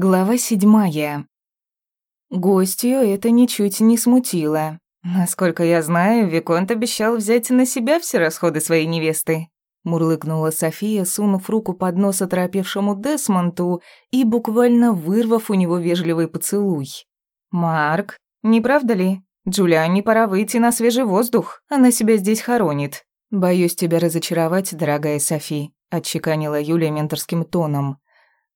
Глава седьмая. Гостью это ничуть не смутило. Насколько я знаю, Виконт обещал взять на себя все расходы своей невесты. Мурлыкнула София, сунув руку под нос оторопевшему Десмонту и буквально вырвав у него вежливый поцелуй. «Марк, не правда ли? Джулиане пора выйти на свежий воздух, она себя здесь хоронит». «Боюсь тебя разочаровать, дорогая Софи», — отчеканила Юлия менторским тоном.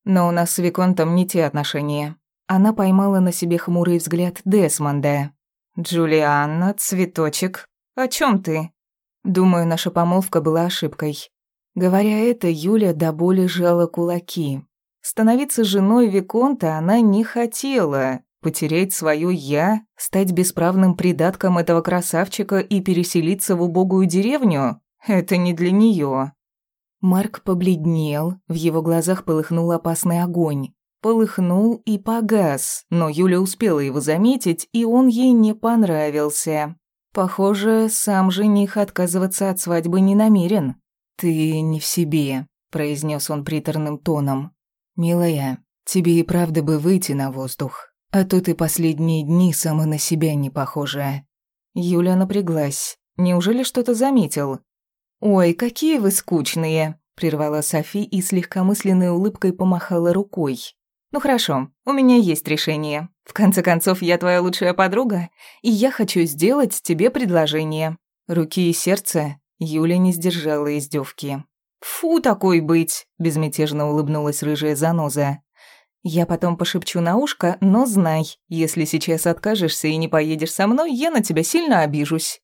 Но у нас с Виконтом не те отношения. Она поймала на себе хмурый взгляд Десмонда. «Джулианна, цветочек, о чем ты?» Думаю, наша помолвка была ошибкой. Говоря это, Юля до боли сжала кулаки. Становиться женой Виконта она не хотела. Потерять свое «я», стать бесправным придатком этого красавчика и переселиться в убогую деревню – это не для нее. Марк побледнел, в его глазах полыхнул опасный огонь. Полыхнул и погас, но Юля успела его заметить, и он ей не понравился. Похоже, сам жених отказываться от свадьбы не намерен. «Ты не в себе», — произнес он приторным тоном. «Милая, тебе и правда бы выйти на воздух, а то ты последние дни сама на себя не похожа». Юля напряглась. Неужели что-то заметил? «Ой, какие вы скучные!» – прервала Софи и с легкомысленной улыбкой помахала рукой. «Ну хорошо, у меня есть решение. В конце концов, я твоя лучшая подруга, и я хочу сделать тебе предложение». Руки и сердце Юля не сдержала издевки. «Фу, такой быть!» – безмятежно улыбнулась рыжая заноза. «Я потом пошепчу на ушко, но знай, если сейчас откажешься и не поедешь со мной, я на тебя сильно обижусь».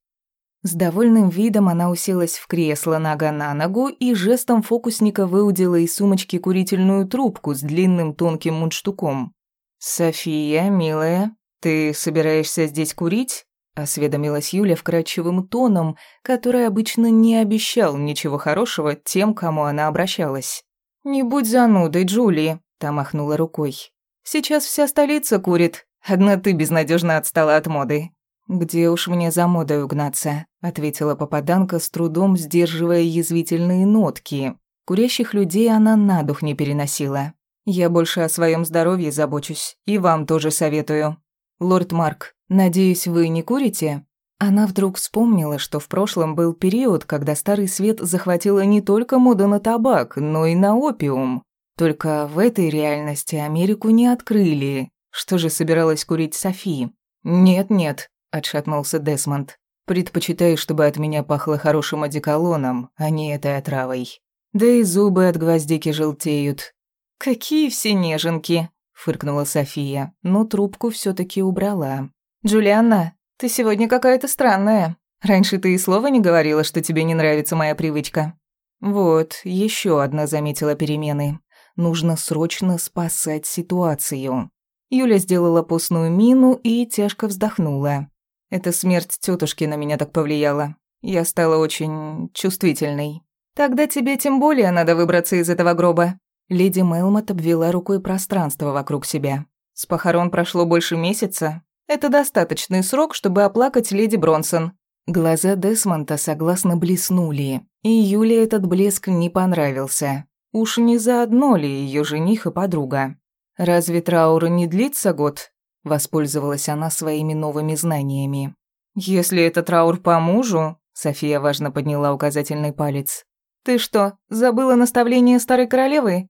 С довольным видом она уселась в кресло нога на ногу и жестом фокусника выудила из сумочки курительную трубку с длинным тонким мундштуком. «София, милая, ты собираешься здесь курить?» – осведомилась Юля вкрадчивым тоном, который обычно не обещал ничего хорошего тем, кому она обращалась. «Не будь занудой, Джули», – та махнула рукой. «Сейчас вся столица курит. Одна ты безнадежно отстала от моды. «Где уж мне за модой угнаться?» — ответила попаданка, с трудом сдерживая язвительные нотки. Курящих людей она на дух не переносила. «Я больше о своем здоровье забочусь, и вам тоже советую. Лорд Марк, надеюсь, вы не курите?» Она вдруг вспомнила, что в прошлом был период, когда Старый Свет захватила не только мода на табак, но и на опиум. Только в этой реальности Америку не открыли. Что же собиралась курить Софи? «Нет-нет», — отшатнулся Десмонд. «Предпочитаю, чтобы от меня пахло хорошим одеколоном, а не этой отравой. Да и зубы от гвоздики желтеют». «Какие все неженки!» — фыркнула София, но трубку все таки убрала. «Джулианна, ты сегодня какая-то странная. Раньше ты и слова не говорила, что тебе не нравится моя привычка». Вот, еще одна заметила перемены. Нужно срочно спасать ситуацию. Юля сделала постную мину и тяжко вздохнула. Эта смерть тетушки на меня так повлияла. Я стала очень чувствительной. Тогда тебе тем более надо выбраться из этого гроба. Леди Мелмот обвела рукой пространство вокруг себя. С похорон прошло больше месяца. Это достаточный срок, чтобы оплакать леди Бронсон. Глаза Десмонта согласно блеснули, и Юле этот блеск не понравился. Уж не заодно ли ее жених и подруга? Разве траур не длится год? Воспользовалась она своими новыми знаниями. «Если это траур по мужу...» София важно подняла указательный палец. «Ты что, забыла наставление старой королевы?»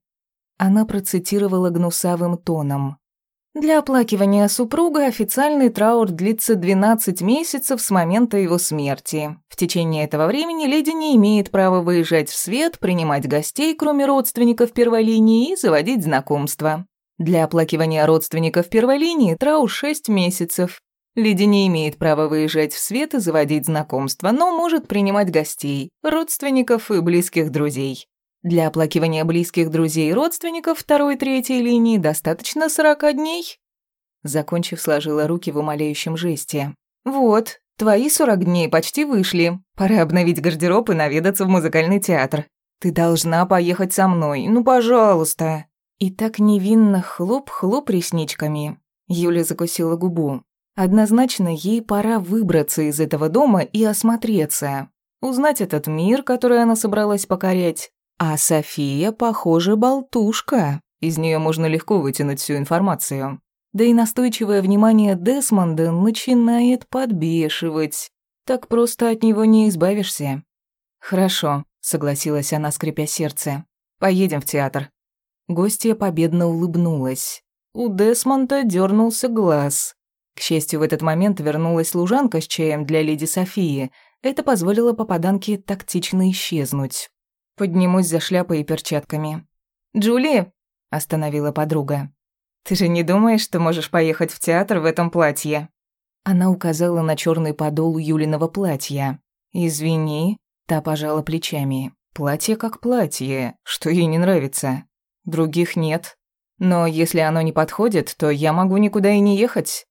Она процитировала гнусавым тоном. «Для оплакивания супруга официальный траур длится 12 месяцев с момента его смерти. В течение этого времени леди не имеет права выезжать в свет, принимать гостей, кроме родственников первой линии, и заводить знакомства. Для оплакивания родственников первой линии траур 6 месяцев. Леди не имеет права выезжать в свет и заводить знакомства, но может принимать гостей, родственников и близких друзей. Для оплакивания близких друзей и родственников второй-третьей линии достаточно 40 дней. Закончив, сложила руки в умоляющем жесте. «Вот, твои 40 дней почти вышли. Пора обновить гардероб и наведаться в музыкальный театр. Ты должна поехать со мной, ну, пожалуйста». И так невинно хлоп-хлоп ресничками. Юля закусила губу. Однозначно ей пора выбраться из этого дома и осмотреться. Узнать этот мир, который она собралась покорять. А София, похоже, болтушка. Из нее можно легко вытянуть всю информацию. Да и настойчивое внимание Десмонда начинает подбешивать. Так просто от него не избавишься. «Хорошо», — согласилась она, скрипя сердце. «Поедем в театр». Гостья победно улыбнулась. У Десмонда дернулся глаз. К счастью, в этот момент вернулась служанка с чаем для леди Софии. Это позволило попаданке тактично исчезнуть. Поднимусь за шляпой и перчатками. «Джули!» – остановила подруга. «Ты же не думаешь, что можешь поехать в театр в этом платье?» Она указала на черный подол Юлиного платья. «Извини», – та пожала плечами. «Платье как платье, что ей не нравится. Других нет. Но если оно не подходит, то я могу никуда и не ехать.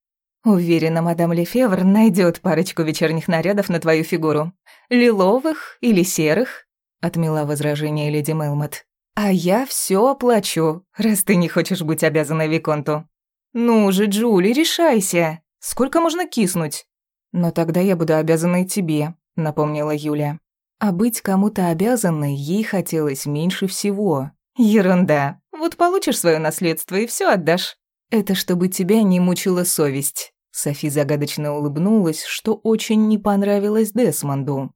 Уверена, мадам Лефевр найдет парочку вечерних нарядов на твою фигуру. Лиловых или серых?» – отмела возражение леди Мелмот. «А я все оплачу, раз ты не хочешь быть обязанной Виконту. Ну же, Джули, решайся. Сколько можно киснуть?» «Но тогда я буду обязанной тебе», — напомнила Юля. А быть кому-то обязанной ей хотелось меньше всего. «Ерунда. Вот получишь свое наследство и все отдашь. Это чтобы тебя не мучила совесть». Софи загадочно улыбнулась, что очень не понравилось Десмонду.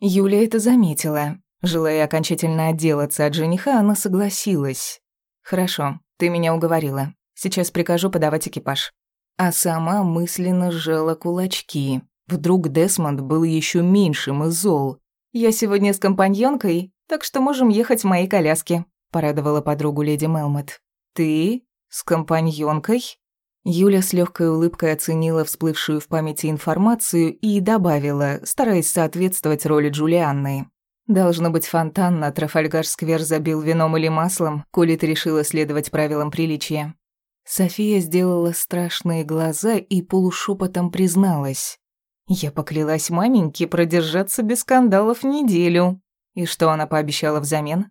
Юля это заметила. Желая окончательно отделаться от жениха, она согласилась. «Хорошо, ты меня уговорила. Сейчас прикажу подавать экипаж». А сама мысленно сжала кулачки. Вдруг Десмонд был еще меньшим из зол. «Я сегодня с компаньонкой, так что можем ехать в моей коляске», — порадовала подругу леди Мелмот. «Ты? С компаньонкой?» Юля с легкой улыбкой оценила всплывшую в памяти информацию и добавила, стараясь соответствовать роли Джулианны. Должно быть, фонтан на Трафальгар-сквер забил вином или маслом, коли ты решила следовать правилам приличия. София сделала страшные глаза и полушепотом призналась. Я поклялась маменьке продержаться без скандалов неделю. И что она пообещала взамен?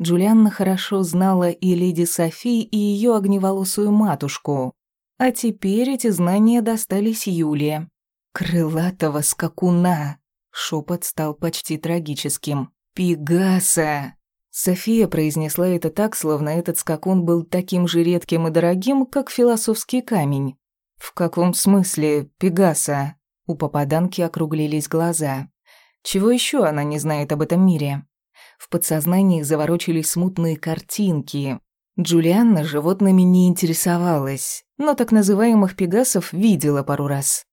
Джулианна хорошо знала и леди Софи, и ее огневолосую матушку. А теперь эти знания достались Юле. Крылатого скакуна. Шепот стал почти трагическим. «Пегаса!» София произнесла это так, словно этот скакун был таким же редким и дорогим, как философский камень. «В каком смысле Пегаса?» У попаданки округлились глаза. Чего еще она не знает об этом мире? В подсознании заворочились смутные картинки. Джулианна животными не интересовалась, но так называемых пегасов видела пару раз.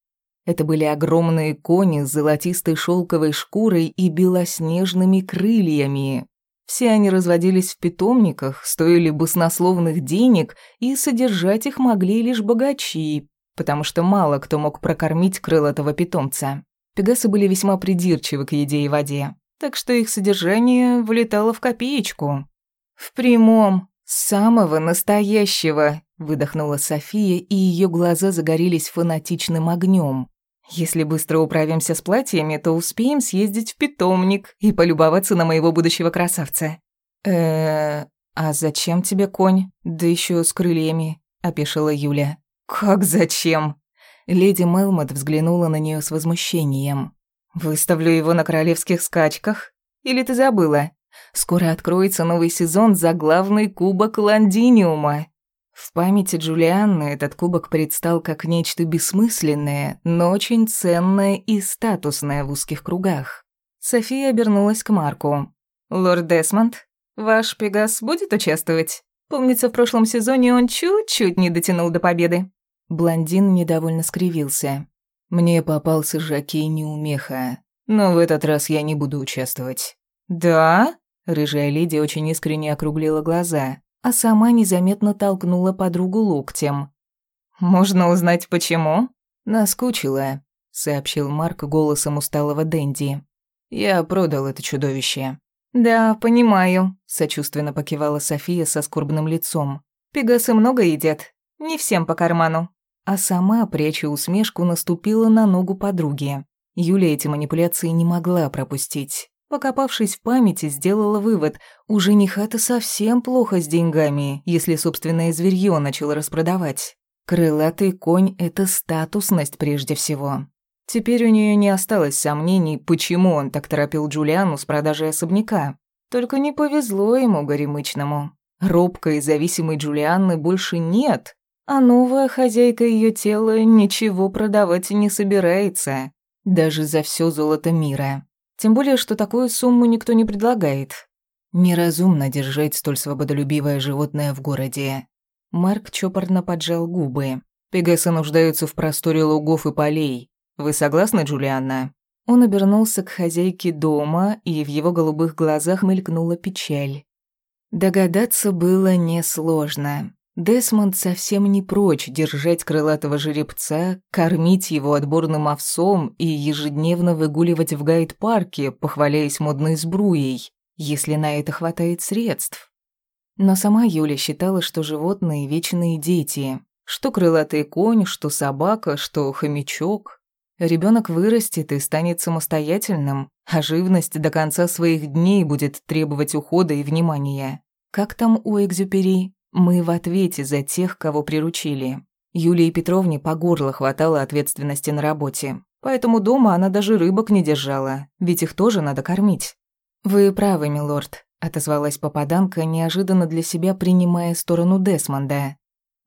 Это были огромные кони с золотистой шелковой шкурой и белоснежными крыльями. Все они разводились в питомниках, стоили баснословных денег, и содержать их могли лишь богачи, потому что мало кто мог прокормить крылатого питомца. Пегасы были весьма придирчивы к еде и воде, так что их содержание влетало в копеечку. «В прямом, самого настоящего», — выдохнула София, и ее глаза загорелись фанатичным огнем. Если быстро управимся с платьями, то успеем съездить в питомник и полюбоваться на моего будущего красавца. э а зачем тебе конь? Да еще с крыльями», — опешила Юля. «Как зачем?» Леди Мелмот взглянула на нее с возмущением. «Выставлю его на королевских скачках? Или ты забыла? Скоро откроется новый сезон за главный кубок Лондиниума. В памяти Джулианны этот кубок предстал как нечто бессмысленное, но очень ценное и статусное в узких кругах. София обернулась к Марку. «Лорд Десмонд, ваш Пегас будет участвовать? Помнится, в прошлом сезоне он чуть-чуть не дотянул до победы». Блондин недовольно скривился. «Мне попался Жакей неумеха, но в этот раз я не буду участвовать». «Да?» Рыжая леди очень искренне округлила глаза а сама незаметно толкнула подругу локтем. «Можно узнать, почему?» «Наскучила», — сообщил Марк голосом усталого Дэнди. «Я продал это чудовище». «Да, понимаю», — сочувственно покивала София со скорбным лицом. «Пегасы много едят. Не всем по карману». А сама, пряча усмешку, наступила на ногу подруги. Юля эти манипуляции не могла пропустить. Покопавшись в памяти, сделала вывод, у жениха-то совсем плохо с деньгами, если собственное зверье начал распродавать. Крылатый конь — это статусность прежде всего. Теперь у нее не осталось сомнений, почему он так торопил Джулиану с продажей особняка. Только не повезло ему, горемычному. Робкой и зависимой Джулианны больше нет, а новая хозяйка ее тела ничего продавать не собирается, даже за все золото мира. Тем более, что такую сумму никто не предлагает. Неразумно держать столь свободолюбивое животное в городе. Марк чопорно поджал губы. Пегасы нуждаются в просторе лугов и полей. Вы согласны, Джулианна? Он обернулся к хозяйке дома, и в его голубых глазах мелькнула печаль. Догадаться было несложно. Десмонд совсем не прочь держать крылатого жеребца, кормить его отборным овсом и ежедневно выгуливать в гайд-парке, похваляясь модной сбруей, если на это хватает средств. Но сама Юля считала, что животные — вечные дети. Что крылатый конь, что собака, что хомячок. Ребенок вырастет и станет самостоятельным, а живность до конца своих дней будет требовать ухода и внимания. Как там у Экзюпери? Мы в ответе за тех, кого приручили. Юлии Петровне по горло хватало ответственности на работе. Поэтому дома она даже рыбок не держала, ведь их тоже надо кормить. «Вы правы, милорд», — отозвалась попаданка, неожиданно для себя принимая сторону Десмонда.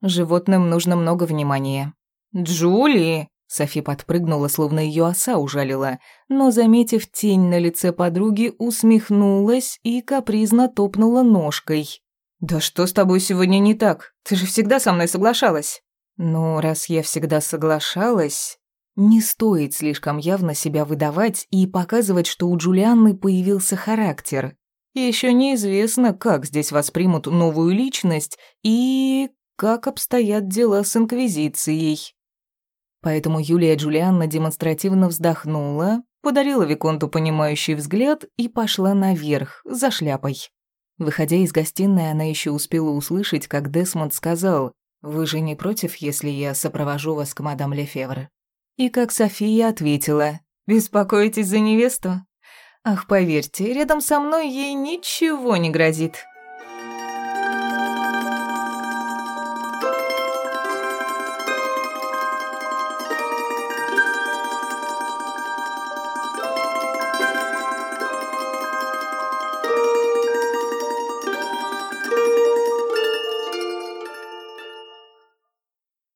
«Животным нужно много внимания». «Джули!» Софи подпрыгнула, словно ее оса ужалила, но, заметив тень на лице подруги, усмехнулась и капризно топнула ножкой. «Да что с тобой сегодня не так? Ты же всегда со мной соглашалась». «Ну, раз я всегда соглашалась...» Не стоит слишком явно себя выдавать и показывать, что у Джулианны появился характер. Еще неизвестно, как здесь воспримут новую личность и как обстоят дела с Инквизицией. Поэтому Юлия Джулианна демонстративно вздохнула, подарила Виконту понимающий взгляд и пошла наверх, за шляпой. Выходя из гостиной, она еще успела услышать, как Десмонд сказал «Вы же не против, если я сопровожу вас к мадам Лефевр?» И как София ответила «Беспокоитесь за невесту?» «Ах, поверьте, рядом со мной ей ничего не грозит».